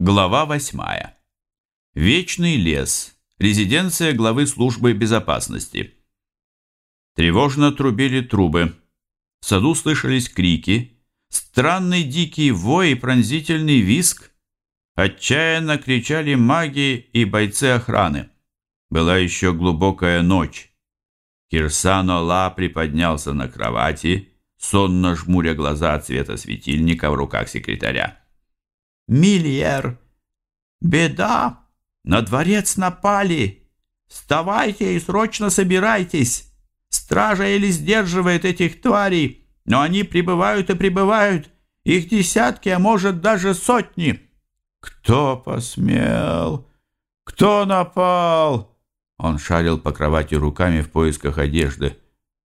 Глава восьмая. Вечный лес. Резиденция главы службы безопасности. Тревожно трубили трубы. В саду слышались крики, странный дикий вой и пронзительный виск. Отчаянно кричали маги и бойцы охраны. Была еще глубокая ночь. Кирсано Ла приподнялся на кровати, сонно жмуря глаза от света светильника в руках секретаря. «Мильер! Беда! На дворец напали! Вставайте и срочно собирайтесь! Стража еле сдерживает этих тварей, но они прибывают и прибывают. Их десятки, а может даже сотни!» «Кто посмел? Кто напал?» Он шарил по кровати руками в поисках одежды.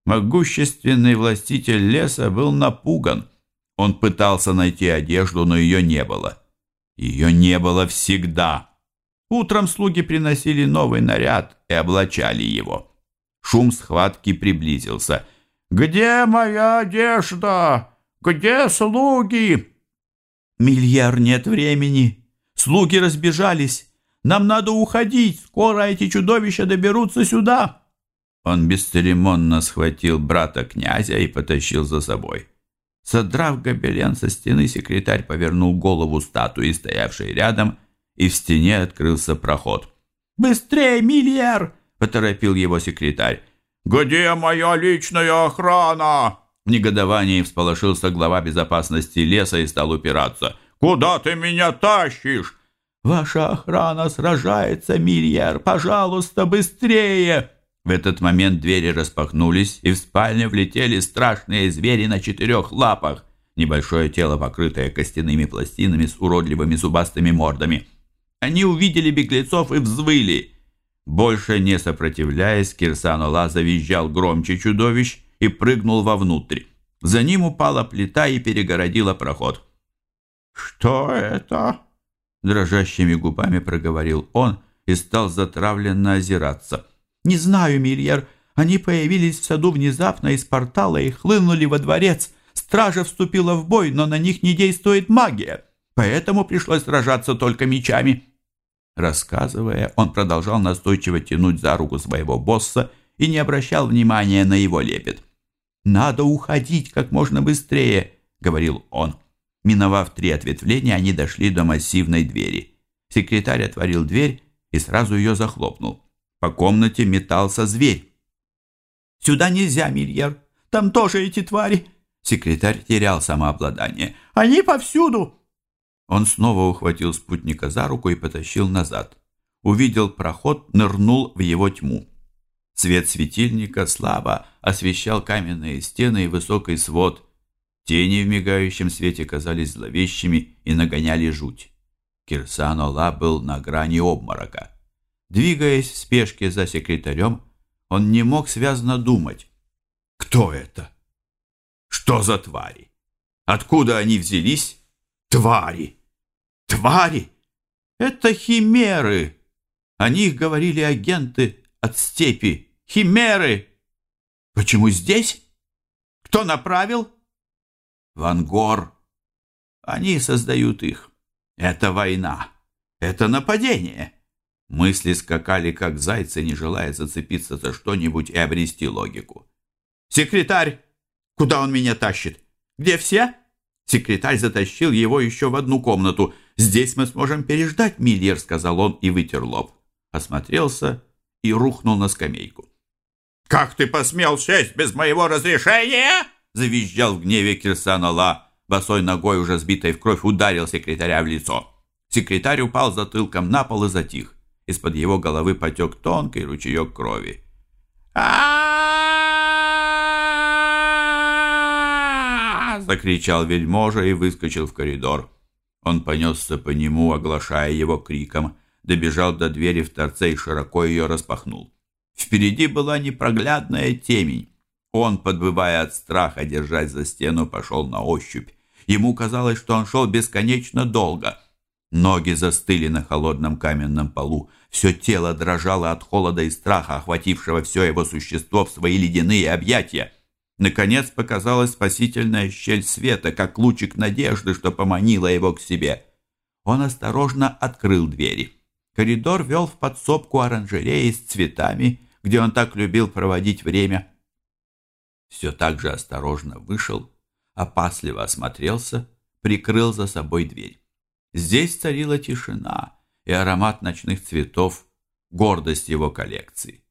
Могущественный властитель леса был напуган. Он пытался найти одежду, но ее не было. Ее не было всегда. Утром слуги приносили новый наряд и облачали его. Шум схватки приблизился. «Где моя одежда? Где слуги?» «Мильяр, нет времени. Слуги разбежались. Нам надо уходить. Скоро эти чудовища доберутся сюда». Он бесцеремонно схватил брата князя и потащил за собой. Содрав гобелен со стены, секретарь повернул голову статуи, стоявшей рядом, и в стене открылся проход. «Быстрее, Мильер!» — поторопил его секретарь. «Где моя личная охрана?» В негодовании всполошился глава безопасности леса и стал упираться. «Куда ты меня тащишь?» «Ваша охрана сражается, Мильер! Пожалуйста, быстрее!» В этот момент двери распахнулись, и в спальню влетели страшные звери на четырех лапах. Небольшое тело, покрытое костяными пластинами с уродливыми зубастыми мордами. Они увидели беглецов и взвыли. Больше не сопротивляясь, Кирсанола завизжал громче чудовищ и прыгнул вовнутрь. За ним упала плита и перегородила проход. «Что это?» Дрожащими губами проговорил он и стал затравленно озираться. «Не знаю, Мильер. Они появились в саду внезапно из портала и хлынули во дворец. Стража вступила в бой, но на них не действует магия. Поэтому пришлось сражаться только мечами». Рассказывая, он продолжал настойчиво тянуть за руку своего босса и не обращал внимания на его лепет. «Надо уходить как можно быстрее», — говорил он. Миновав три ответвления, они дошли до массивной двери. Секретарь отворил дверь и сразу ее захлопнул. По комнате метался зверь. «Сюда нельзя, Мильер! Там тоже эти твари!» Секретарь терял самообладание. «Они повсюду!» Он снова ухватил спутника за руку и потащил назад. Увидел проход, нырнул в его тьму. Свет светильника слабо освещал каменные стены и высокий свод. Тени в мигающем свете казались зловещими и нагоняли жуть. Кирсан Ола был на грани обморока. Двигаясь в спешке за секретарем, он не мог связно думать. Кто это? Что за твари? Откуда они взялись? Твари! Твари! Это химеры! О них говорили агенты от степи. Химеры! Почему здесь? Кто направил? Вангор. Они создают их. Это война. Это нападение. Мысли скакали, как зайцы, не желая зацепиться за что-нибудь и обрести логику. «Секретарь! Куда он меня тащит? Где все?» Секретарь затащил его еще в одну комнату. «Здесь мы сможем переждать, Мильер», — сказал он и вытер лоб. Осмотрелся и рухнул на скамейку. «Как ты посмел сесть без моего разрешения?» — завизжал в гневе Кирсан Алла. Босой ногой, уже сбитой в кровь, ударил секретаря в лицо. Секретарь упал затылком на пол и затих. Из-под его головы потек тонкий ручеек крови. а закричал вельможа и выскочил в коридор. Он понесся по нему, оглашая его криком, добежал до двери в торце и широко ее распахнул. Впереди была непроглядная темень. Он, подбывая от страха, держась за стену, пошел на ощупь. Ему казалось, что он шел бесконечно долго. Ноги застыли на холодном каменном полу. Все тело дрожало от холода и страха, охватившего все его существо в свои ледяные объятия. Наконец показалась спасительная щель света, как лучик надежды, что поманила его к себе. он осторожно открыл двери. Коридор вел в подсобку оранжереи с цветами, где он так любил проводить время. Все так же осторожно вышел, опасливо осмотрелся, прикрыл за собой дверь. Здесь царила тишина и аромат ночных цветов, гордость его коллекции.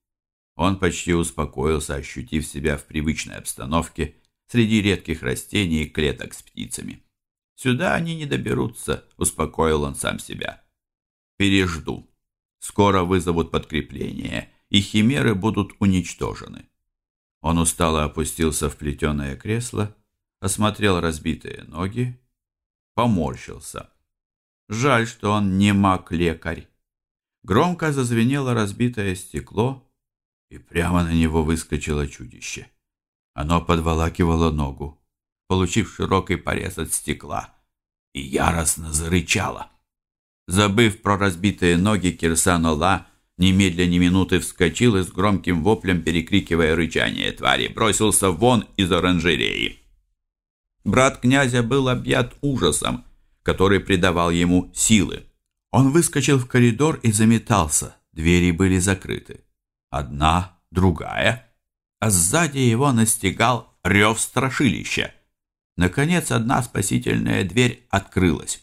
Он почти успокоился, ощутив себя в привычной обстановке среди редких растений и клеток с птицами. «Сюда они не доберутся», — успокоил он сам себя. «Пережду. Скоро вызовут подкрепление, и химеры будут уничтожены». Он устало опустился в плетеное кресло, осмотрел разбитые ноги, поморщился. Жаль, что он не маг-лекарь. Громко зазвенело разбитое стекло, и прямо на него выскочило чудище. Оно подволакивало ногу, получив широкий порез от стекла, и яростно зарычало. Забыв про разбитые ноги, Кирсан Ола немедля ни минуты вскочил и с громким воплем, перекрикивая рычание твари, бросился вон из оранжереи. Брат князя был объят ужасом, который придавал ему силы. Он выскочил в коридор и заметался. Двери были закрыты. Одна, другая. А сзади его настигал рев страшилища. Наконец, одна спасительная дверь открылась.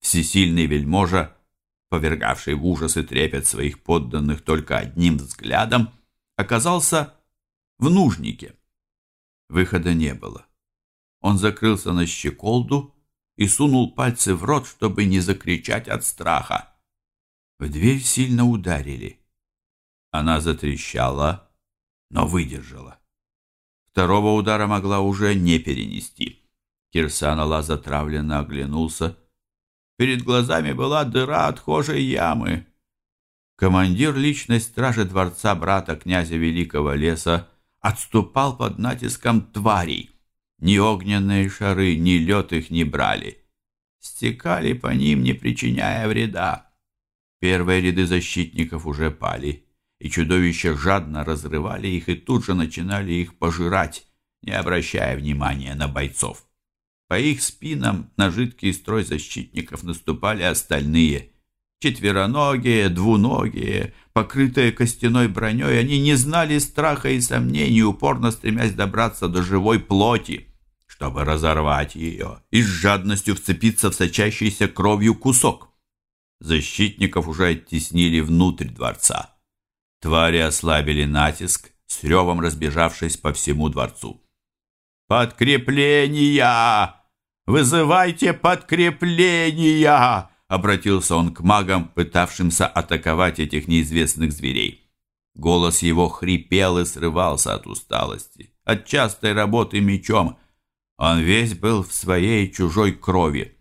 Всесильный вельможа, повергавший в ужас и трепет своих подданных только одним взглядом, оказался в нужнике. Выхода не было. Он закрылся на щеколду и сунул пальцы в рот, чтобы не закричать от страха. В дверь сильно ударили. Она затрещала, но выдержала. Второго удара могла уже не перенести. Кирсан затравленно оглянулся. Перед глазами была дыра отхожей ямы. Командир личной стражи дворца брата князя Великого Леса отступал под натиском тварей. Ни огненные шары, ни лед их не брали. Стекали по ним, не причиняя вреда. Первые ряды защитников уже пали, и чудовища жадно разрывали их и тут же начинали их пожирать, не обращая внимания на бойцов. По их спинам на жидкий строй защитников наступали остальные. Четвероногие, двуногие, покрытые костяной броней, они не знали страха и сомнений, упорно стремясь добраться до живой плоти, чтобы разорвать ее и с жадностью вцепиться в сочащийся кровью кусок. Защитников уже оттеснили внутрь дворца. Твари ослабили натиск, с ревом разбежавшись по всему дворцу. «Подкрепления! Вызывайте подкрепления!» Обратился он к магам, пытавшимся атаковать этих неизвестных зверей. Голос его хрипел и срывался от усталости, от частой работы мечом. Он весь был в своей чужой крови.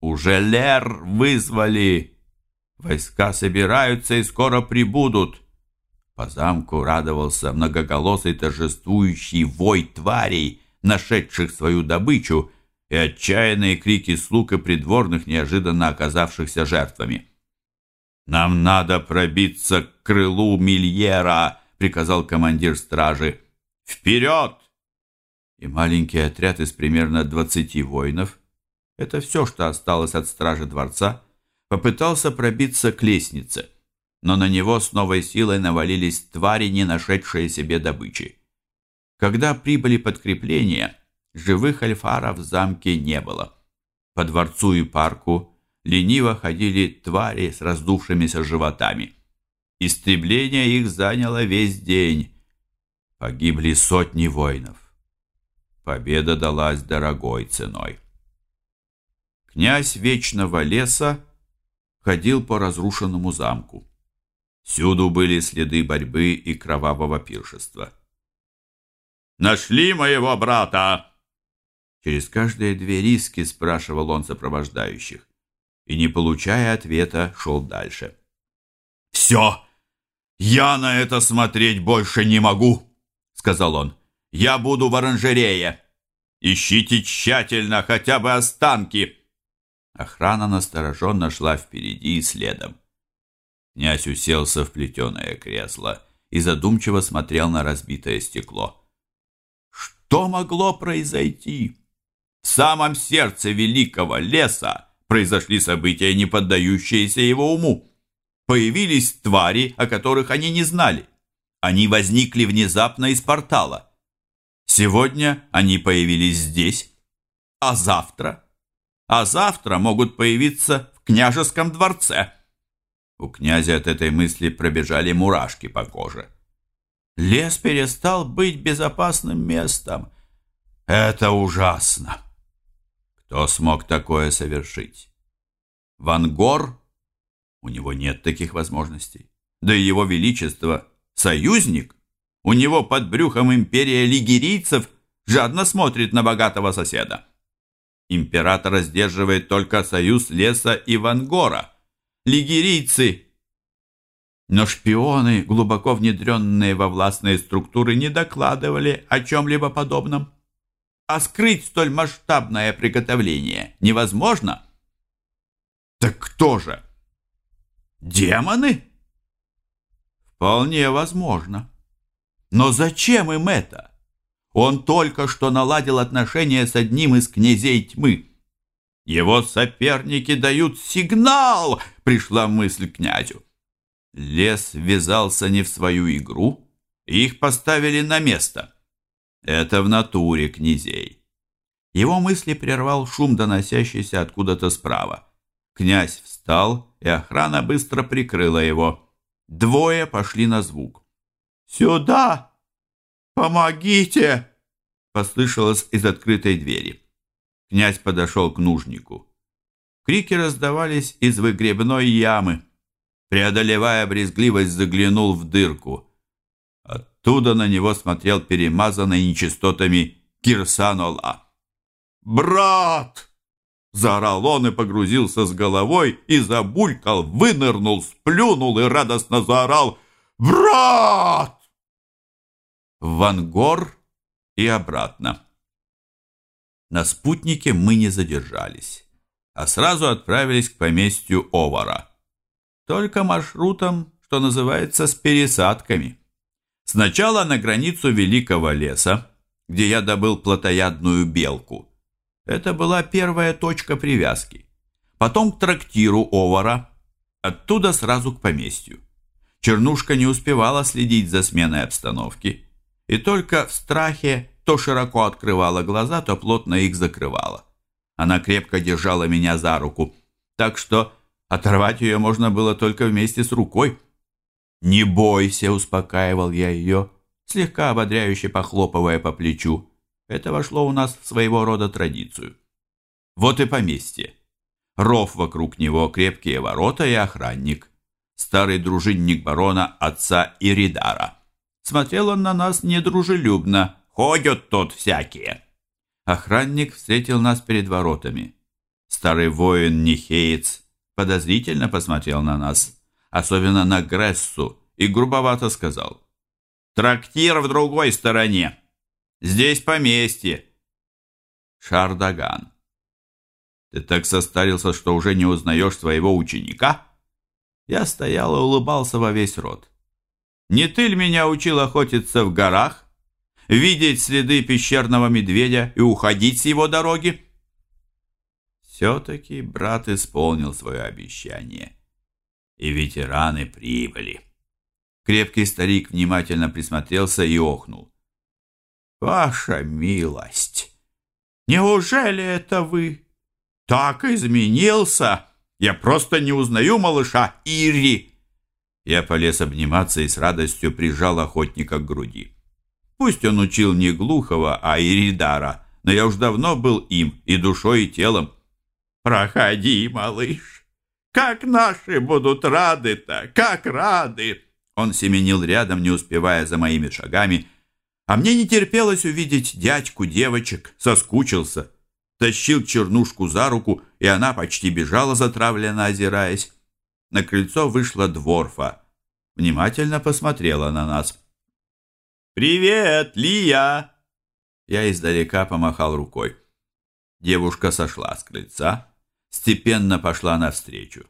«Уже Лер вызвали! Войска собираются и скоро прибудут!» По замку радовался многоголосый торжествующий вой тварей, нашедших свою добычу, и отчаянные крики слуг и придворных, неожиданно оказавшихся жертвами. «Нам надо пробиться к крылу Мильера!» — приказал командир стражи. «Вперед!» И маленький отряд из примерно двадцати воинов, это все, что осталось от стражи дворца, попытался пробиться к лестнице, но на него с новой силой навалились твари, не нашедшие себе добычи. Когда прибыли подкрепления, живых альфаров в замке не было. По дворцу и парку лениво ходили твари с раздувшимися животами. Истребление их заняло весь день. Погибли сотни воинов. Победа далась дорогой ценой. Князь Вечного Леса ходил по разрушенному замку. Всюду были следы борьбы и кровавого пиршества. Нашли моего брата!» Через каждые две риски спрашивал он сопровождающих. И, не получая ответа, шел дальше. «Все! Я на это смотреть больше не могу!» Сказал он. «Я буду в оранжерее! Ищите тщательно хотя бы останки!» Охрана настороженно шла впереди и следом. Князь уселся в плетеное кресло и задумчиво смотрел на разбитое стекло. Что могло произойти? В самом сердце великого леса произошли события, не поддающиеся его уму. Появились твари, о которых они не знали. Они возникли внезапно из портала. Сегодня они появились здесь, а завтра? А завтра могут появиться в княжеском дворце. У князя от этой мысли пробежали мурашки по коже. Лес перестал быть безопасным местом. Это ужасно. Кто смог такое совершить? Ван Гор? У него нет таких возможностей. Да и его величество – союзник. У него под брюхом империя лигерийцев жадно смотрит на богатого соседа. Императора сдерживает только союз леса и Вангора. Лигерийцы но шпионы, глубоко внедренные во властные структуры, не докладывали о чем-либо подобном. А скрыть столь масштабное приготовление невозможно. Так кто же? Демоны? Вполне возможно. Но зачем им это? Он только что наладил отношения с одним из князей тьмы. Его соперники дают сигнал, пришла мысль князю. Лес ввязался не в свою игру, и их поставили на место. Это в натуре князей. Его мысли прервал шум, доносящийся откуда-то справа. Князь встал, и охрана быстро прикрыла его. Двое пошли на звук. «Сюда! Помогите!» послышалось из открытой двери. Князь подошел к нужнику. Крики раздавались из выгребной ямы преодолевая брезгливость, заглянул в дырку. Оттуда на него смотрел перемазанный нечистотами Кирсанола. «Брат!» Заорал он и погрузился с головой, и забулькал, вынырнул, сплюнул и радостно заорал «Брат!» В Вангор и обратно. На спутнике мы не задержались, а сразу отправились к поместью Овара только маршрутом, что называется, с пересадками. Сначала на границу Великого леса, где я добыл плотоядную белку. Это была первая точка привязки. Потом к трактиру Овара, оттуда сразу к поместью. Чернушка не успевала следить за сменой обстановки, и только в страхе то широко открывала глаза, то плотно их закрывала. Она крепко держала меня за руку, так что Оторвать ее можно было только вместе с рукой. «Не бойся», — успокаивал я ее, слегка ободряюще похлопывая по плечу. Это вошло у нас в своего рода традицию. Вот и поместье. Ров вокруг него, крепкие ворота и охранник. Старый дружинник барона отца Иридара. Смотрел он на нас недружелюбно. Ходят тут всякие. Охранник встретил нас перед воротами. Старый воин Нихеец подозрительно посмотрел на нас, особенно на Грессу, и грубовато сказал. «Трактир в другой стороне. Здесь поместье». Шардаган. «Ты так состарился, что уже не узнаешь своего ученика?» Я стоял и улыбался во весь рот. «Не ты ли меня учил охотиться в горах, видеть следы пещерного медведя и уходить с его дороги?» Все-таки брат исполнил свое обещание. И ветераны прибыли. Крепкий старик внимательно присмотрелся и охнул. «Ваша милость! Неужели это вы? Так изменился! Я просто не узнаю малыша Ири!» Я полез обниматься и с радостью прижал охотника к груди. Пусть он учил не Глухова, а Иридара, но я уж давно был им и душой, и телом. «Проходи, малыш! Как наши будут рады-то! Как рады!» Он семенил рядом, не успевая за моими шагами, а мне не терпелось увидеть дядьку девочек, соскучился. Тащил чернушку за руку, и она почти бежала, затравленно озираясь. На крыльцо вышла дворфа. Внимательно посмотрела на нас. «Привет, Лия!» Я издалека помахал рукой. Девушка сошла с крыльца, степенно пошла навстречу.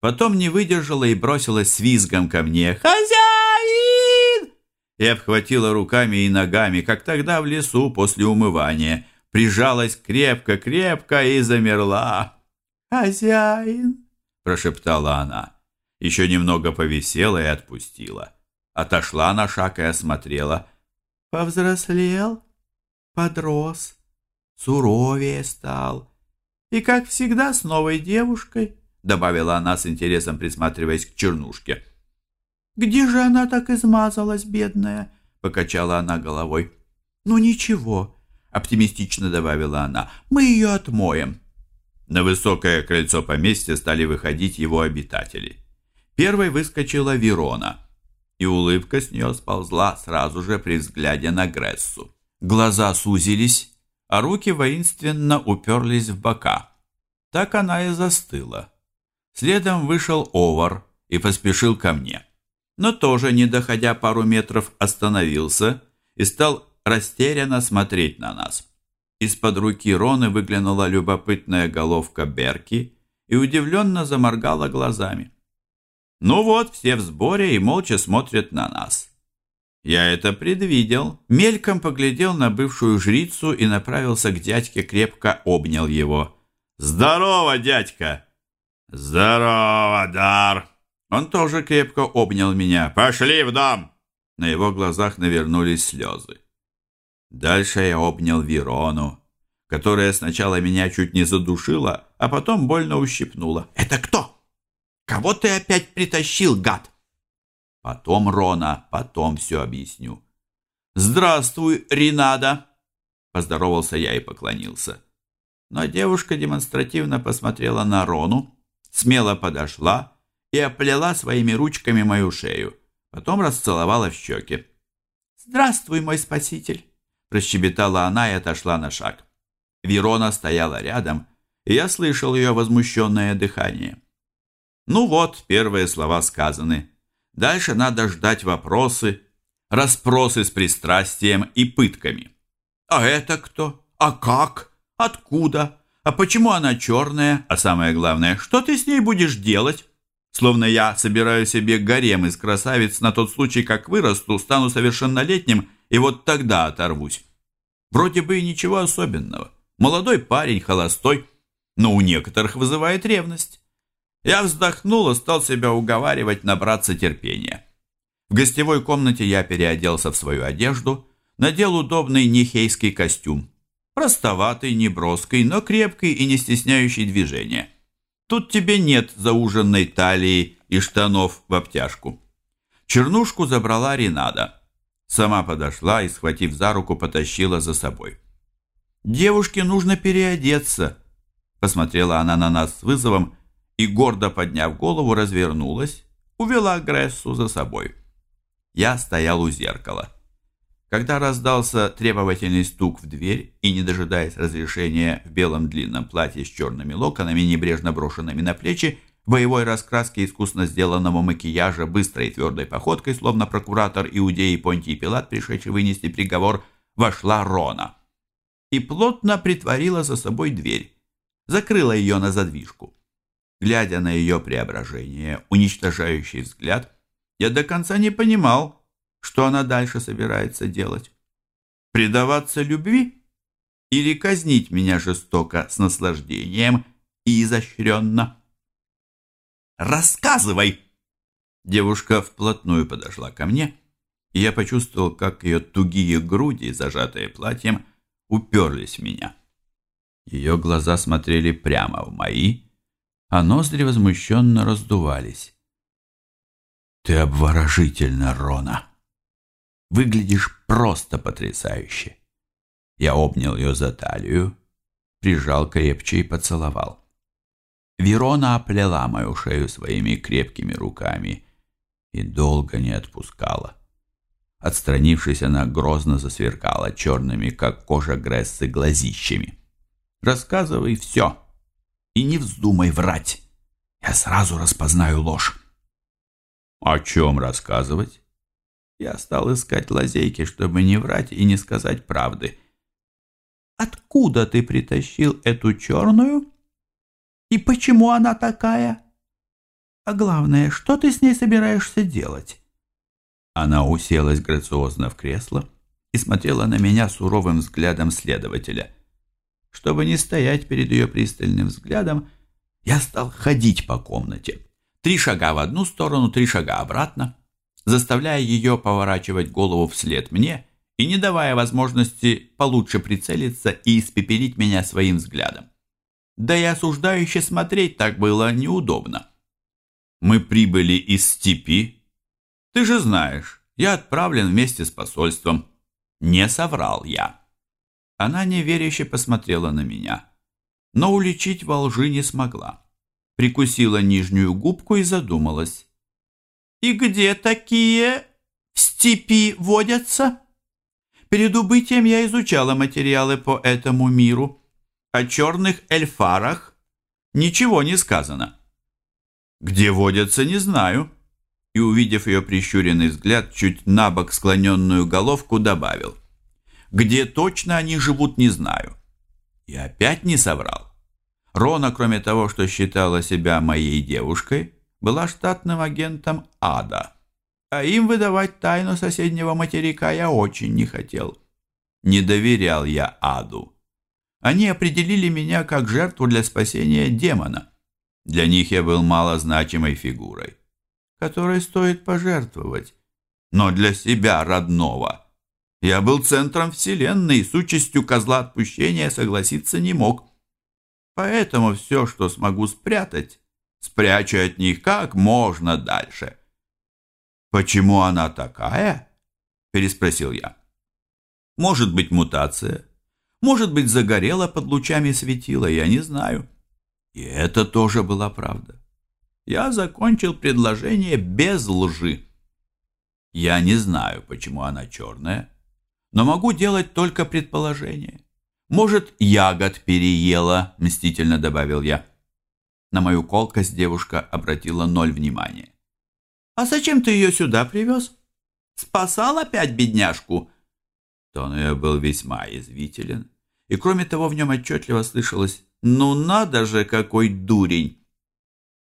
Потом не выдержала и бросилась с визгом ко мне. «Хозяин!» И обхватила руками и ногами, как тогда в лесу после умывания. Прижалась крепко-крепко и замерла. «Хозяин!» – прошептала она. Еще немного повисела и отпустила. Отошла на шаг и осмотрела. «Повзрослел, подрос, суровее стал. И, как всегда, с новой девушкой», — добавила она с интересом, присматриваясь к чернушке. «Где же она так измазалась, бедная?» — покачала она головой. «Ну ничего», — оптимистично добавила она, — «мы ее отмоем». На высокое крыльцо поместья стали выходить его обитатели. Первой выскочила Верона, и улыбка с нее сползла сразу же при взгляде на Грессу. Глаза сузились, а руки воинственно уперлись в бока. Так она и застыла. Следом вышел Овар и поспешил ко мне. Но тоже, не доходя пару метров, остановился и стал растерянно смотреть на нас. Из-под руки Роны выглянула любопытная головка Берки и удивленно заморгала глазами. Ну вот, все в сборе и молча смотрят на нас. Я это предвидел, мельком поглядел на бывшую жрицу и направился к дядьке, крепко обнял его. «Здорово, дядька!» «Здорово, Дар!» Он тоже крепко обнял меня. «Пошли в дом!» На его глазах навернулись слезы. Дальше я обнял Верону, которая сначала меня чуть не задушила, а потом больно ущипнула. «Это кто? Кого ты опять притащил, гад?» Потом, Рона, потом все объясню. «Здравствуй, Ринада!» Поздоровался я и поклонился. Но девушка демонстративно посмотрела на Рону, смело подошла и оплела своими ручками мою шею. Потом расцеловала в щеки. «Здравствуй, мой спаситель!» Прощебетала она и отошла на шаг. Верона стояла рядом, и я слышал ее возмущенное дыхание. Ну вот, первые слова сказаны. Дальше надо ждать вопросы, расспросы с пристрастием и пытками. А это кто? А как? Откуда? А почему она черная? А самое главное, что ты с ней будешь делать? Словно я собираю себе гарем из красавиц на тот случай, как вырасту, стану совершеннолетним и вот тогда оторвусь. Вроде бы и ничего особенного. Молодой парень, холостой, но у некоторых вызывает ревность. Я вздохнул и стал себя уговаривать набраться терпения. В гостевой комнате я переоделся в свою одежду, надел удобный нехейский костюм. Простоватый, неброский, но крепкий и не стесняющий движения. Тут тебе нет зауженной талии и штанов в обтяжку. Чернушку забрала Ренада. Сама подошла и, схватив за руку, потащила за собой. «Девушке нужно переодеться», — посмотрела она на нас с вызовом и, гордо подняв голову, развернулась, увела Грессу за собой. Я стоял у зеркала. Когда раздался требовательный стук в дверь и, не дожидаясь разрешения в белом длинном платье с черными локонами, небрежно брошенными на плечи, боевой раскраски искусно сделанного макияжа, быстрой и твердой походкой, словно прокуратор Иудеи Понтий Пилат, пришедший вынести приговор, вошла Рона. И плотно притворила за собой дверь, закрыла ее на задвижку. Глядя на ее преображение, уничтожающий взгляд, я до конца не понимал, что она дальше собирается делать. Предаваться любви или казнить меня жестоко с наслаждением и изощренно? Рассказывай!» Девушка вплотную подошла ко мне, и я почувствовал, как ее тугие груди, зажатые платьем, уперлись в меня. Ее глаза смотрели прямо в мои, а ноздри возмущенно раздувались. «Ты обворожительна, Рона! Выглядишь просто потрясающе!» Я обнял ее за талию, прижал крепче и поцеловал. Верона оплела мою шею своими крепкими руками и долго не отпускала. Отстранившись, она грозно засверкала черными, как кожа Грессы, глазищами. «Рассказывай все, и не вздумай врать. Я сразу распознаю ложь». «О чем рассказывать?» Я стал искать лазейки, чтобы не врать и не сказать правды. «Откуда ты притащил эту черную?» И почему она такая? А главное, что ты с ней собираешься делать?» Она уселась грациозно в кресло и смотрела на меня суровым взглядом следователя. Чтобы не стоять перед ее пристальным взглядом, Я стал ходить по комнате. Три шага в одну сторону, три шага обратно, заставляя ее поворачивать голову вслед мне и не давая возможности получше прицелиться и испепелить меня своим взглядом. Да и осуждающе смотреть так было неудобно. Мы прибыли из степи. Ты же знаешь, я отправлен вместе с посольством. Не соврал я. Она неверяще посмотрела на меня, но уличить во лжи не смогла. Прикусила нижнюю губку и задумалась. «И где такие в степи водятся?» Перед убытием я изучала материалы по этому миру. О черных эльфарах ничего не сказано. Где водятся, не знаю. И, увидев ее прищуренный взгляд, чуть набок склоненную головку, добавил. Где точно они живут, не знаю. И опять не соврал. Рона, кроме того, что считала себя моей девушкой, была штатным агентом ада. А им выдавать тайну соседнего материка я очень не хотел. Не доверял я аду. Они определили меня как жертву для спасения демона. Для них я был малозначимой фигурой, которой стоит пожертвовать. Но для себя родного – я был центром вселенной, с участью козла отпущения согласиться не мог. Поэтому все, что смогу спрятать, спрячу от них как можно дальше. «Почему она такая?» – переспросил я. «Может быть, мутация. Может быть, загорела под лучами светила, я не знаю». И это тоже была правда. Я закончил предложение без лжи. Я не знаю, почему она черная, но могу делать только предположение. Может, ягод переела, мстительно добавил я. На мою колкость девушка обратила ноль внимания. «А зачем ты ее сюда привез? Спасал опять бедняжку?» Тон ее был весьма язвителен, и кроме того в нем отчетливо слышалось «Ну надо же, какой дурень!»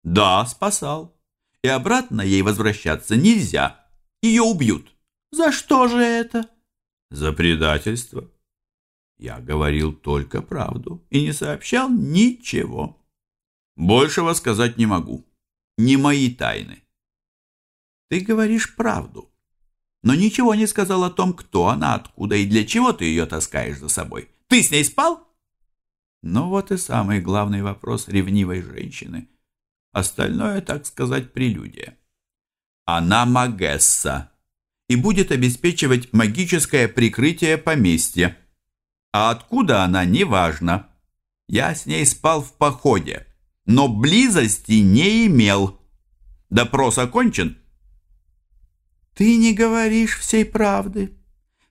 «Да, спасал. И обратно ей возвращаться нельзя. Ее убьют. За что же это?» за предательство. Я говорил только правду и не сообщал ничего. Большего сказать не могу. Не мои тайны. Ты говоришь правду, но ничего не сказал о том, кто она, откуда и для чего ты ее таскаешь за собой. Ты с ней спал? Ну вот и самый главный вопрос ревнивой женщины. Остальное, так сказать, прелюдия. Она Магесса и будет обеспечивать магическое прикрытие поместья. А откуда она, неважно. Я с ней спал в походе, но близости не имел. Допрос окончен? Ты не говоришь всей правды.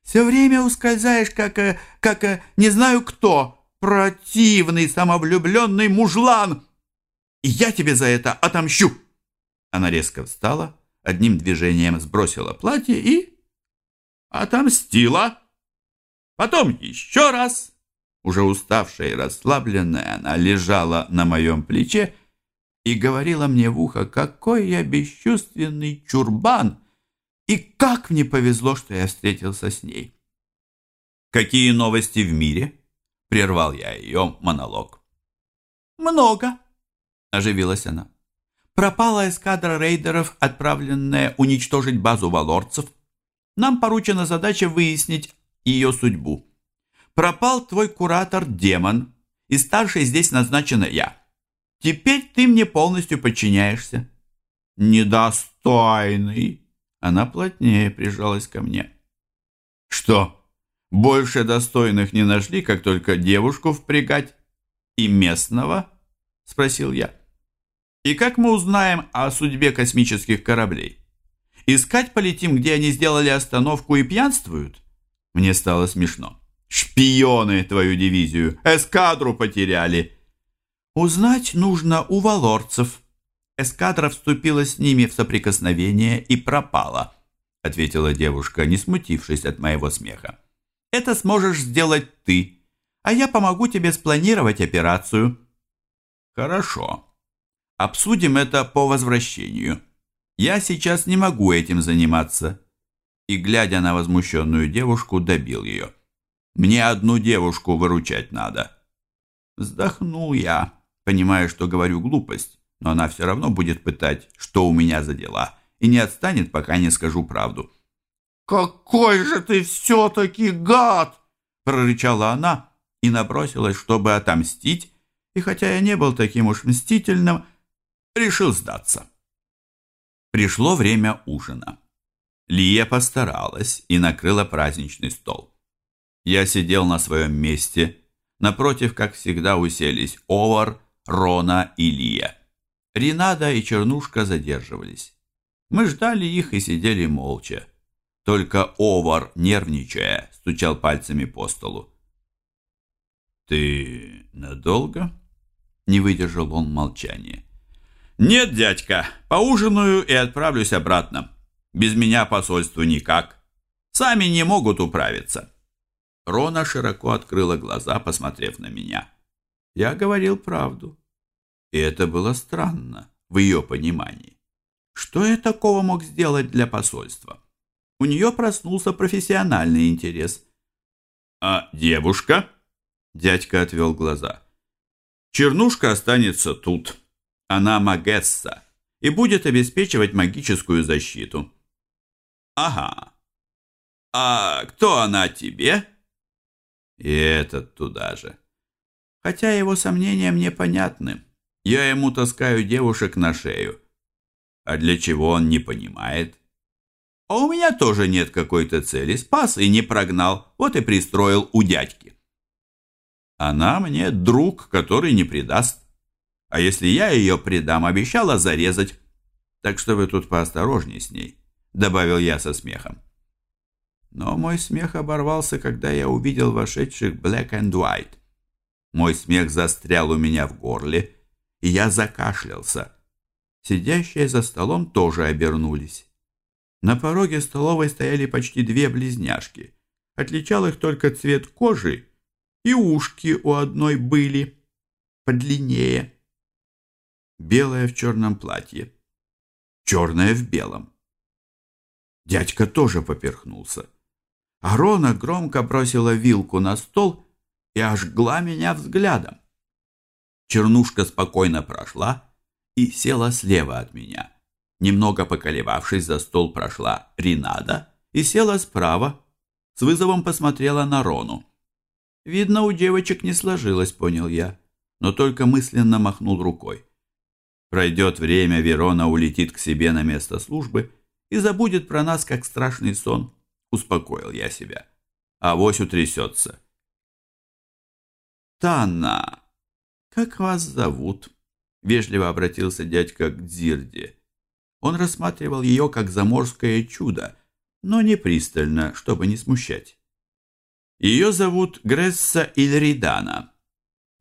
Все время ускользаешь, как, э, как э, не знаю кто, противный самовлюбленный мужлан. И я тебе за это отомщу. Она резко встала, одним движением сбросила платье и отомстила. Потом еще раз. Уже уставшая и расслабленная, она лежала на моем плече и говорила мне в ухо, какой я бесчувственный чурбан, и как мне повезло, что я встретился с ней. «Какие новости в мире?» — прервал я ее монолог. «Много», — оживилась она. Пропала эскадра рейдеров, отправленная уничтожить базу валорцев. Нам поручена задача выяснить ее судьбу. Пропал твой куратор-демон, и старшей здесь назначена я. Теперь ты мне полностью подчиняешься. Недостойный. Она плотнее прижалась ко мне. Что, больше достойных не нашли, как только девушку впрягать? И местного? Спросил я. И как мы узнаем о судьбе космических кораблей? Искать полетим, где они сделали остановку и пьянствуют? Мне стало смешно. Шпионы твою дивизию, эскадру потеряли. Узнать нужно у валорцев. Эскадра вступила с ними в соприкосновение и пропала, ответила девушка, не смутившись от моего смеха. Это сможешь сделать ты, а я помогу тебе спланировать операцию. Хорошо. Обсудим это по возвращению. Я сейчас не могу этим заниматься. И, глядя на возмущенную девушку, добил ее. Мне одну девушку выручать надо. Вздохнул я, понимая, что говорю глупость, но она все равно будет пытать, что у меня за дела, и не отстанет, пока не скажу правду. «Какой же ты все-таки гад!» — прорычала она и набросилась, чтобы отомстить, и хотя я не был таким уж мстительным, решил сдаться. Пришло время ужина. Лия постаралась и накрыла праздничный стол. Я сидел на своем месте, напротив, как всегда, уселись Овар, Рона и Лия. Ринада и Чернушка задерживались. Мы ждали их и сидели молча. Только Овар, нервничая, стучал пальцами по столу. «Ты надолго?» — не выдержал он молчания. «Нет, дядька, поужинаю и отправлюсь обратно. Без меня посольству никак. Сами не могут управиться». Рона широко открыла глаза, посмотрев на меня. Я говорил правду. И это было странно в ее понимании. Что я такого мог сделать для посольства? У нее проснулся профессиональный интерес. «А девушка?» Дядька отвел глаза. «Чернушка останется тут. Она Магесса и будет обеспечивать магическую защиту». «Ага. А кто она тебе?» И этот туда же. Хотя его сомнения мне понятны. Я ему таскаю девушек на шею. А для чего он не понимает? А у меня тоже нет какой-то цели. Спас и не прогнал. Вот и пристроил у дядьки. Она мне друг, который не предаст. А если я ее предам, обещала зарезать. Так что вы тут поосторожней с ней, добавил я со смехом. Но мой смех оборвался, когда я увидел вошедших Black and White. Мой смех застрял у меня в горле, и я закашлялся. Сидящие за столом тоже обернулись. На пороге столовой стояли почти две близняшки. Отличал их только цвет кожи, и ушки у одной были подлиннее. Белая в черном платье, черная в белом. Дядька тоже поперхнулся. Арона громко бросила вилку на стол и ожгла меня взглядом. Чернушка спокойно прошла и села слева от меня. Немного поколебавшись, за стол прошла Ринада и села справа, с вызовом посмотрела на Рону. Видно, у девочек не сложилось, понял я, но только мысленно махнул рукой. Пройдет время, Верона улетит к себе на место службы и забудет про нас, как страшный сон. Успокоил я себя. Авось утрясется. «Танна, как вас зовут?» Вежливо обратился дядька к Дзирде. Он рассматривал ее как заморское чудо, но не пристально, чтобы не смущать. Ее зовут Гресса Ильридана,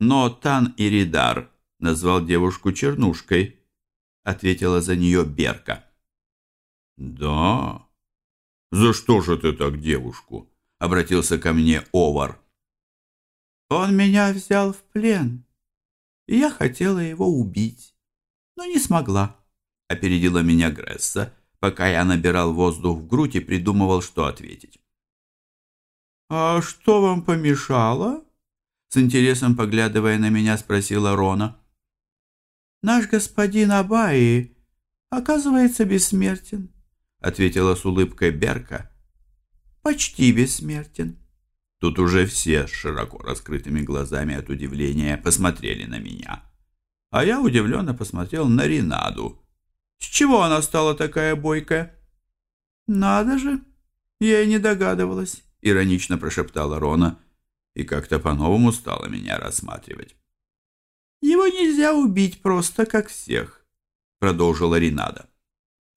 но Тан Иридар назвал девушку Чернушкой, ответила за нее Берка. «Да? За что же ты так девушку?» — обратился ко мне Овар. «Он меня взял в плен, и я хотела его убить, но не смогла», — опередила меня Гресса, пока я набирал воздух в грудь и придумывал, что ответить. «А что вам помешало?» С интересом поглядывая на меня, спросила Рона. «Наш господин Абаи, оказывается, бессмертен», ответила с улыбкой Берка. «Почти бессмертен». Тут уже все с широко раскрытыми глазами от удивления посмотрели на меня. А я удивленно посмотрел на Ринаду. С чего она стала такая бойкая? «Надо же, я и не догадывалась» иронично прошептала Рона и как-то по-новому стала меня рассматривать. «Его нельзя убить просто, как всех», — продолжила Ринада.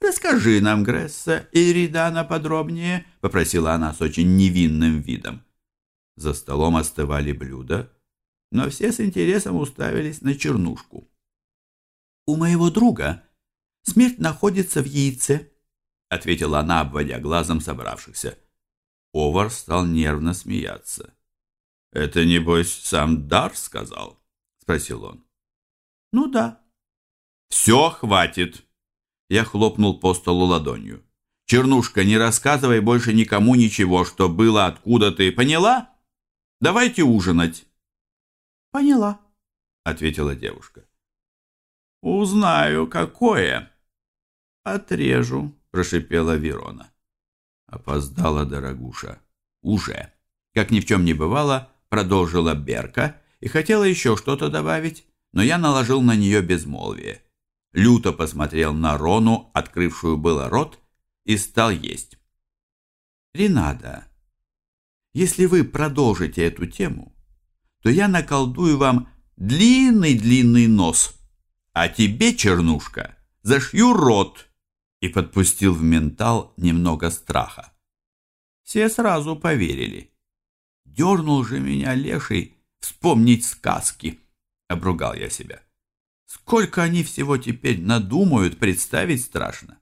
«Расскажи нам, Гресса и Ридана подробнее», — попросила она с очень невинным видом. За столом остывали блюда, но все с интересом уставились на чернушку. «У моего друга смерть находится в яйце», — ответила она, обводя глазом собравшихся. Овар стал нервно смеяться. «Это, небось, сам Дар сказал?» — спросил он. «Ну да». «Все, хватит!» Я хлопнул по столу ладонью. «Чернушка, не рассказывай больше никому ничего, что было, откуда ты, поняла? Давайте ужинать». «Поняла», — ответила девушка. Узнаю, какое. Отрежу, прошипела Верона. Опоздала дорогуша. Уже. Как ни в чем не бывало, продолжила Берка и хотела еще что-то добавить, но я наложил на нее безмолвие. Люто посмотрел на Рону, открывшую было рот, и стал есть. «Ренада, если вы продолжите эту тему, то я наколдую вам длинный-длинный нос, а тебе, чернушка, зашью рот» и подпустил в ментал немного страха. Все сразу поверили. Дернул же меня леший вспомнить сказки, обругал я себя. Сколько они всего теперь надумают, представить страшно.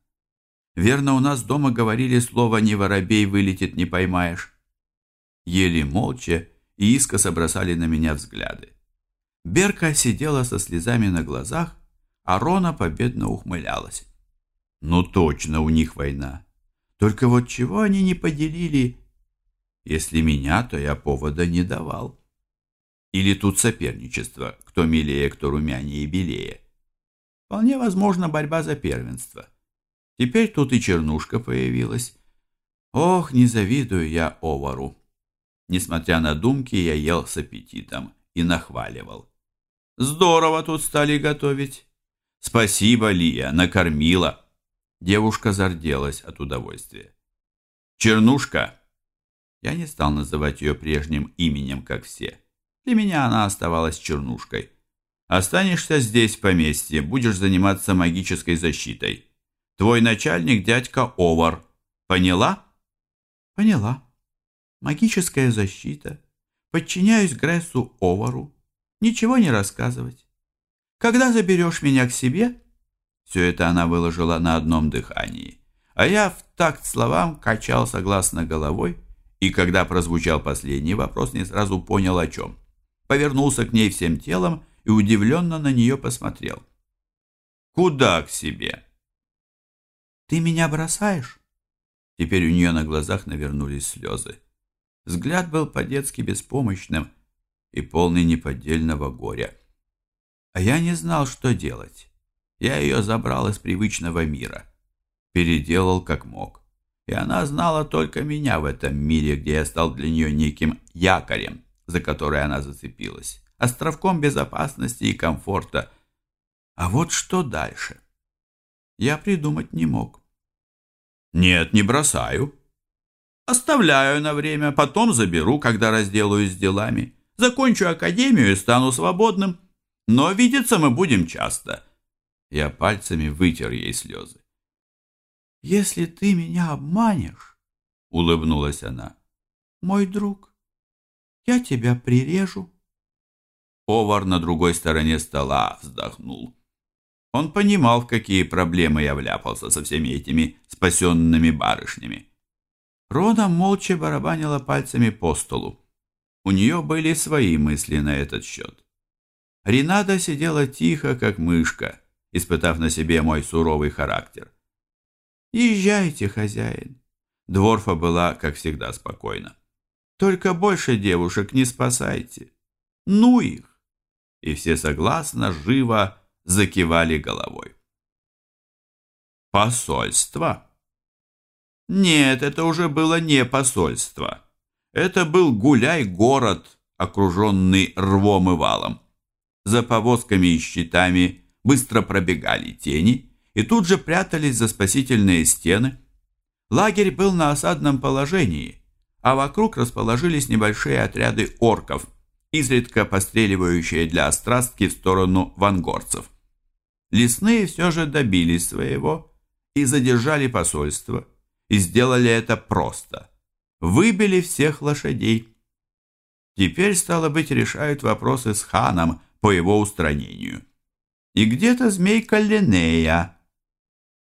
Верно, у нас дома говорили слово «не воробей вылетит, не поймаешь». Еле молча и искоса бросали на меня взгляды. Берка сидела со слезами на глазах, а Рона победно ухмылялась. Ну точно у них война. Только вот чего они не поделили? Если меня, то я повода не давал. Или тут соперничество, кто милее, кто румянее и белее. Вполне возможно борьба за первенство. Теперь тут и чернушка появилась. Ох, не завидую я Овару. Несмотря на думки, я ел с аппетитом и нахваливал. Здорово тут стали готовить. Спасибо, Лия, накормила. Девушка зарделась от удовольствия. Чернушка. Я не стал называть ее прежним именем, как все. Для меня она оставалась чернушкой. Останешься здесь в поместье, будешь заниматься магической защитой. Твой начальник дядька Овар. Поняла? Поняла. Магическая защита. Подчиняюсь Грессу Овару. Ничего не рассказывать. Когда заберешь меня к себе, все это она выложила на одном дыхании. А я в такт словам качал согласно головой, и когда прозвучал последний вопрос, не сразу понял о чем. Повернулся к ней всем телом и удивленно на нее посмотрел. «Куда к себе?» «Ты меня бросаешь?» Теперь у нее на глазах навернулись слезы. Взгляд был по-детски беспомощным и полный неподдельного горя. А я не знал, что делать. Я ее забрал из привычного мира, переделал как мог. И она знала только меня в этом мире, где я стал для нее неким якорем, за который она зацепилась, островком безопасности и комфорта. А вот что дальше? Я придумать не мог. Нет, не бросаю. Оставляю на время, потом заберу, когда разделаюсь с делами. Закончу академию и стану свободным. Но видеться мы будем часто. Я пальцами вытер ей слезы. «Если ты меня обманешь, — улыбнулась она, — мой друг, я тебя прирежу». Повар на другой стороне стола вздохнул. Он понимал, в какие проблемы я вляпался со всеми этими спасенными барышнями. Рона молча барабанила пальцами по столу. У нее были свои мысли на этот счет. Ренада сидела тихо, как мышка, испытав на себе мой суровый характер. «Езжайте, хозяин». Дворфа была, как всегда, спокойна. «Только больше девушек не спасайте. Ну их!» И все согласно, живо закивали головой. «Посольство?» Нет, это уже было не посольство. Это был гуляй-город, окруженный рвом и валом. За повозками и щитами быстро пробегали тени и тут же прятались за спасительные стены. Лагерь был на осадном положении, а вокруг расположились небольшие отряды орков, изредка постреливающие для острастки в сторону вангорцев. Лесные все же добились своего и задержали посольство, и сделали это просто. Выбили всех лошадей. Теперь, стало быть, решают вопросы с ханом по его устранению и где-то змейка Линея.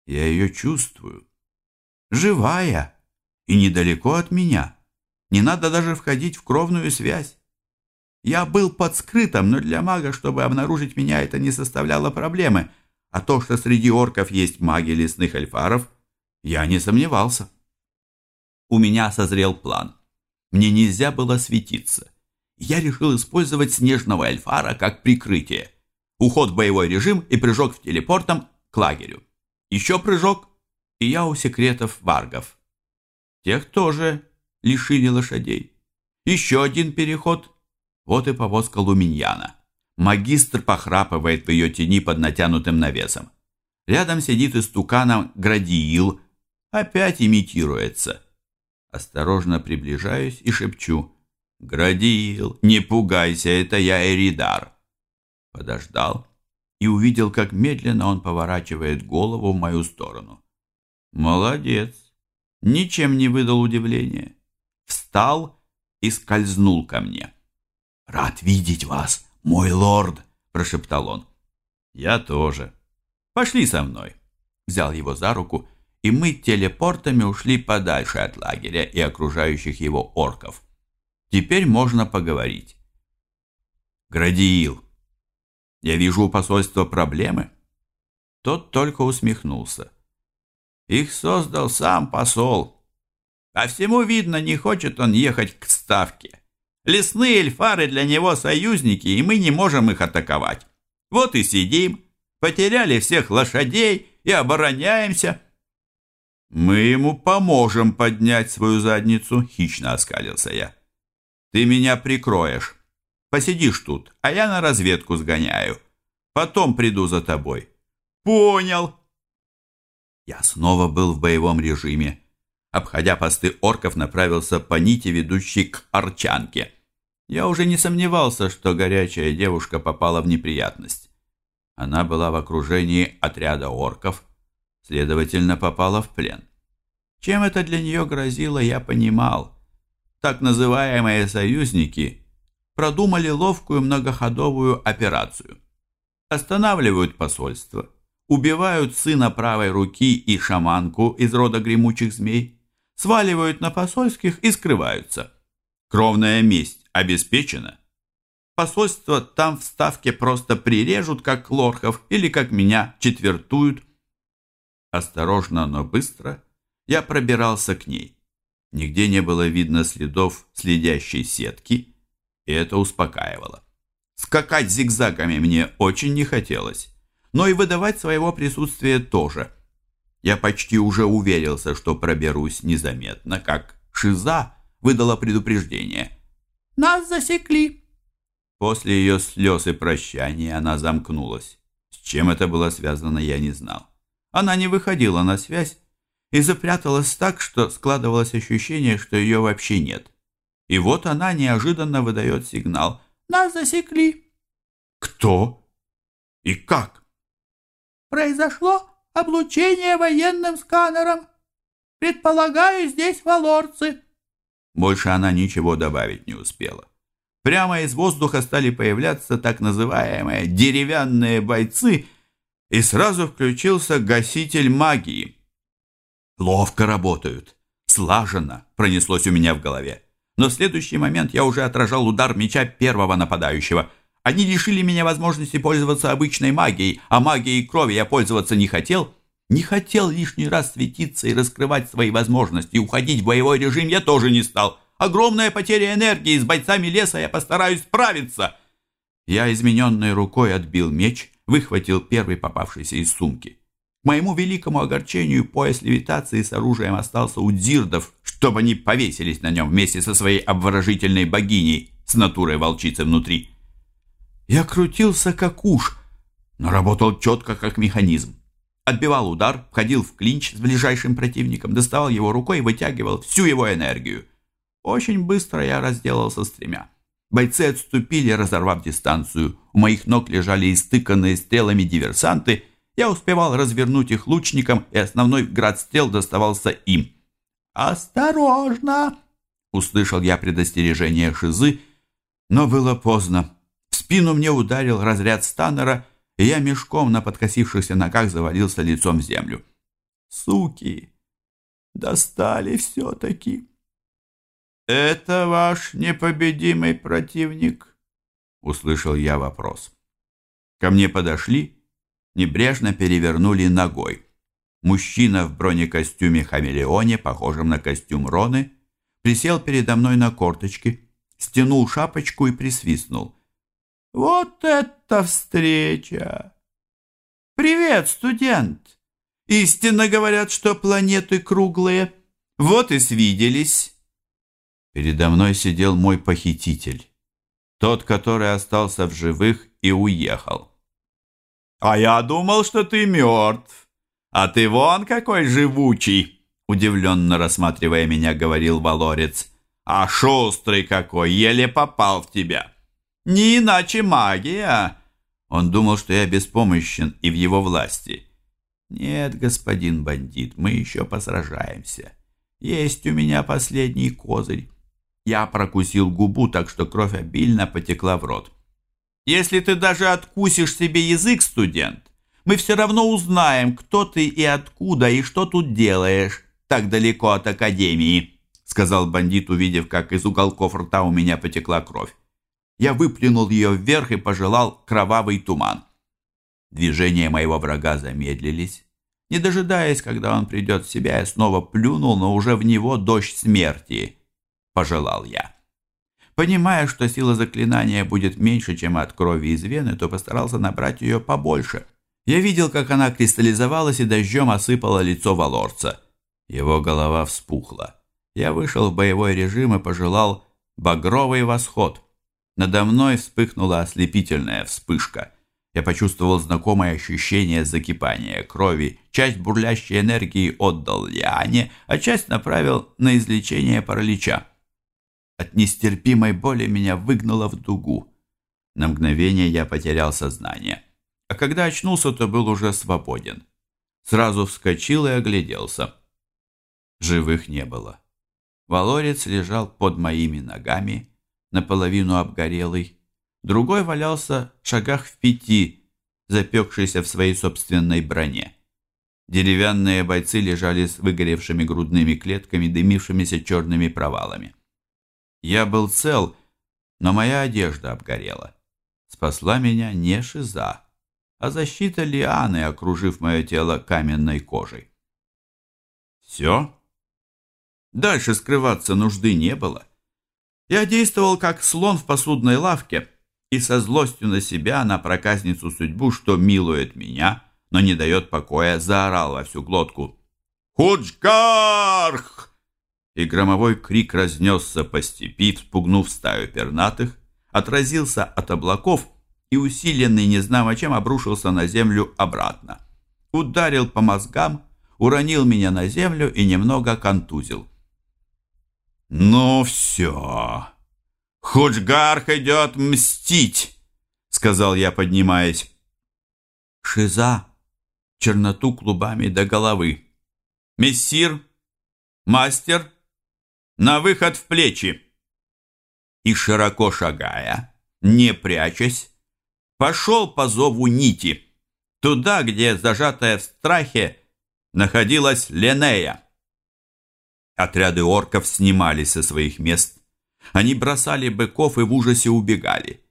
Я ее чувствую. Живая и недалеко от меня. Не надо даже входить в кровную связь. Я был под скрытым, но для мага, чтобы обнаружить меня, это не составляло проблемы. А то, что среди орков есть маги лесных эльфаров, я не сомневался. У меня созрел план. Мне нельзя было светиться. я решил использовать снежного эльфара как прикрытие. Уход в боевой режим и прыжок в телепортом к лагерю. Еще прыжок, и я у секретов варгов. Тех тоже лишили лошадей. Еще один переход, вот и повозка Луминьяна. Магистр похрапывает в ее тени под натянутым навесом. Рядом сидит истуканом Градиил, опять имитируется. Осторожно приближаюсь и шепчу. «Градиил, не пугайся, это я Эридар». Подождал и увидел, как медленно он поворачивает голову в мою сторону. «Молодец!» Ничем не выдал удивления. Встал и скользнул ко мне. «Рад видеть вас, мой лорд!» – прошептал он. «Я тоже. Пошли со мной!» Взял его за руку, и мы телепортами ушли подальше от лагеря и окружающих его орков. Теперь можно поговорить. Градиил, я вижу у посольства проблемы. Тот только усмехнулся. Их создал сам посол. А всему видно, не хочет он ехать к ставке. Лесные эльфары для него союзники, и мы не можем их атаковать. Вот и сидим, потеряли всех лошадей и обороняемся. Мы ему поможем поднять свою задницу, хищно оскалился я. Ты меня прикроешь. Посидишь тут, а я на разведку сгоняю. Потом приду за тобой. Понял. Я снова был в боевом режиме. Обходя посты орков, направился по нити, ведущей к Арчанке. Я уже не сомневался, что горячая девушка попала в неприятность. Она была в окружении отряда орков, следовательно, попала в плен. Чем это для нее грозило, я понимал. Так называемые союзники продумали ловкую многоходовую операцию. Останавливают посольство, убивают сына правой руки и шаманку из рода гремучих змей, сваливают на посольских и скрываются. Кровная месть обеспечена. Посольство там в ставке просто прирежут, как лорхов, или, как меня, четвертуют. Осторожно, но быстро я пробирался к ней. Нигде не было видно следов следящей сетки, и это успокаивало. Скакать зигзагами мне очень не хотелось, но и выдавать своего присутствия тоже. Я почти уже уверился, что проберусь незаметно, как Шиза выдала предупреждение. «Нас засекли!» После ее слез и прощания она замкнулась. С чем это было связано, я не знал. Она не выходила на связь и запряталась так, что складывалось ощущение, что ее вообще нет. И вот она неожиданно выдает сигнал. «Нас засекли!» «Кто? И как?» «Произошло облучение военным сканером. Предполагаю, здесь валорцы». Больше она ничего добавить не успела. Прямо из воздуха стали появляться так называемые деревянные бойцы, и сразу включился гаситель магии. Ловко работают, слаженно, пронеслось у меня в голове. Но в следующий момент я уже отражал удар меча первого нападающего. Они лишили меня возможности пользоваться обычной магией, а магией крови я пользоваться не хотел. Не хотел лишний раз светиться и раскрывать свои возможности. Уходить в боевой режим я тоже не стал. Огромная потеря энергии, с бойцами леса я постараюсь справиться. Я измененной рукой отбил меч, выхватил первый попавшийся из сумки. К моему великому огорчению пояс левитации с оружием остался у дзирдов, чтобы они повесились на нем вместе со своей обворожительной богиней с натурой волчицы внутри. Я крутился как уж, но работал четко как механизм. Отбивал удар, входил в клинч с ближайшим противником, доставал его рукой и вытягивал всю его энергию. Очень быстро я разделался с тремя. Бойцы отступили, разорвав дистанцию. У моих ног лежали истыканные стрелами диверсанты – я успевал развернуть их лучником, и основной град стрел доставался им. «Осторожно!» — услышал я предостережение Шизы, но было поздно. В спину мне ударил разряд станнера, и я мешком на подкосившихся ногах завалился лицом в землю. «Суки! Достали все-таки!» «Это ваш непобедимый противник?» — услышал я вопрос. Ко мне подошли небрежно перевернули ногой. Мужчина в бронекостюме хамелеоне, похожем на костюм Роны, присел передо мной на корточки, стянул шапочку и присвистнул. «Вот это встреча! Привет, студент! Истинно говорят, что планеты круглые. Вот и свиделись!» Передо мной сидел мой похититель, тот, который остался в живых и уехал. «А я думал, что ты мертв, а ты вон какой живучий!» Удивленно рассматривая меня, говорил Валорец. «А шустрый какой, еле попал в тебя! Не иначе магия!» Он думал, что я беспомощен и в его власти. «Нет, господин бандит, мы еще посражаемся. Есть у меня последний козырь». Я прокусил губу, так что кровь обильно потекла в рот. «Если ты даже откусишь себе язык, студент, мы все равно узнаем, кто ты и откуда, и что тут делаешь так далеко от академии», сказал бандит, увидев, как из уголков рта у меня потекла кровь. Я выплюнул ее вверх и пожелал кровавый туман. Движения моего врага замедлились. Не дожидаясь, когда он придет в себя, я снова плюнул, но уже в него дождь смерти, пожелал я. Понимая, что сила заклинания будет меньше, чем от крови из вены, то постарался набрать ее побольше. Я видел, как она кристаллизовалась и дождем осыпала лицо Валорца. Его голова вспухла. Я вышел в боевой режим и пожелал багровый восход. Надо мной вспыхнула ослепительная вспышка. Я почувствовал знакомое ощущение закипания крови. Часть бурлящей энергии отдал Лиане, а часть направил на излечение паралича. От нестерпимой боли меня выгнало в дугу. На мгновение я потерял сознание. А когда очнулся, то был уже свободен. Сразу вскочил и огляделся. Живых не было. Валорец лежал под моими ногами, наполовину обгорелый. Другой валялся в шагах в пяти, запекшийся в своей собственной броне. Деревянные бойцы лежали с выгоревшими грудными клетками, дымившимися черными провалами. Я был цел, но моя одежда обгорела. Спасла меня не шиза, а защита лианы, окружив мое тело каменной кожей. Все? Дальше скрываться нужды не было. Я действовал как слон в посудной лавке и со злостью на себя, на проказницу судьбу, что милует меня, но не дает покоя, заорал во всю глотку. «Худжгарх!» И громовой крик разнесся по степи, вспугнув стаю пернатых, отразился от облаков и, усиленный незнамо чем, обрушился на землю обратно. Ударил по мозгам, уронил меня на землю и немного контузил. «Ну все, Худжгарх идет мстить!» — сказал я, поднимаясь. Шиза, черноту клубами до головы. «Мессир, мастер, на выход в плечи!» И широко шагая, не прячась, пошел по зову нити, туда, где, зажатая в страхе, находилась Ленея. Отряды орков снимались со своих мест. Они бросали быков и в ужасе убегали.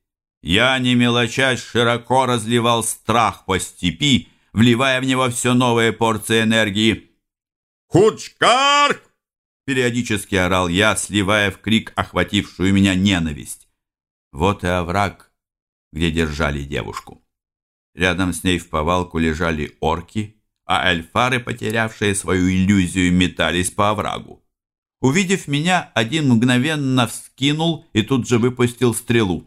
Я, не мелочась, широко разливал страх по степи, вливая в него все новые порции энергии. «Хучкарк!» — периодически орал я, сливая в крик охватившую меня ненависть. Вот и овраг, где держали девушку. Рядом с ней в повалку лежали орки, а эльфары, потерявшие свою иллюзию, метались по оврагу. Увидев меня, один мгновенно вскинул и тут же выпустил стрелу.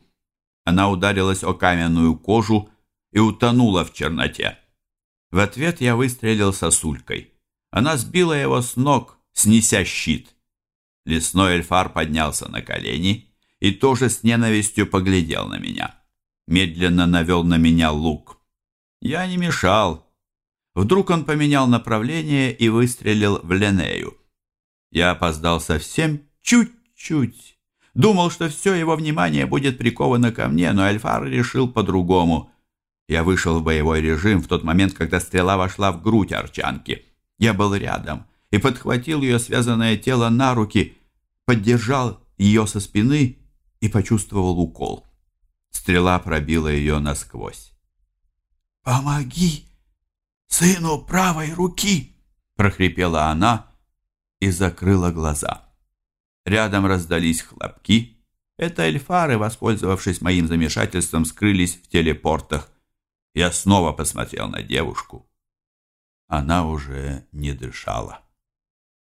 Она ударилась о каменную кожу и утонула в черноте. В ответ я выстрелил сосулькой. Она сбила его с ног, снеся щит. Лесной эльфар поднялся на колени и тоже с ненавистью поглядел на меня. Медленно навел на меня лук. Я не мешал, Вдруг он поменял направление и выстрелил в Ленею. Я опоздал совсем чуть-чуть. Думал, что все его внимание будет приковано ко мне, но Эльфар решил по-другому. Я вышел в боевой режим в тот момент, когда стрела вошла в грудь арчанки. Я был рядом и подхватил ее связанное тело на руки, поддержал ее со спины и почувствовал укол. Стрела пробила ее насквозь. «Помоги!» сыну правой руки!» прохрипела она и закрыла глаза. Рядом раздались хлопки, Это эльфары, воспользовавшись моим замешательством, скрылись в телепортах. Я снова посмотрел на девушку. Она уже не дышала.